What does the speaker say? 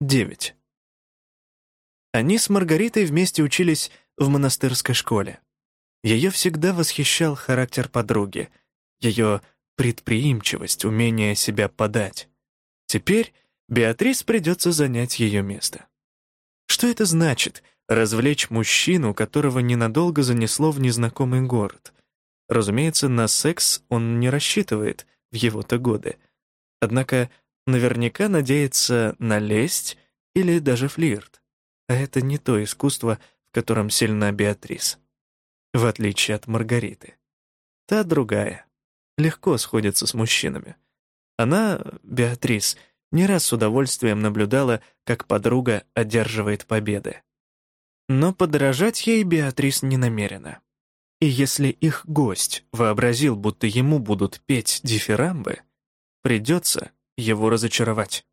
9. Они с Маргаритой вместе учились в монастырской школе. Ее всегда восхищал характер подруги, ее предприимчивость, умение себя подать. Теперь Беатрис придется занять ее место. Что это значит — развлечь мужчину, которого ненадолго занесло в незнакомый город? Разумеется, на секс он не рассчитывает в его-то годы. Однако наверняка надеется на лесть или даже флирт. А это не то искусство, в котором сильна Беатрис. В отличие от Маргариты. Та другая. Легко сходится с мужчинами. Она, Беатрис, — не раз с удовольствием наблюдала, как подруга одерживает победы. Но подражать ей Беатрис не намерена. И если их гость вообразил, будто ему будут петь дифирамбы, придется его разочаровать.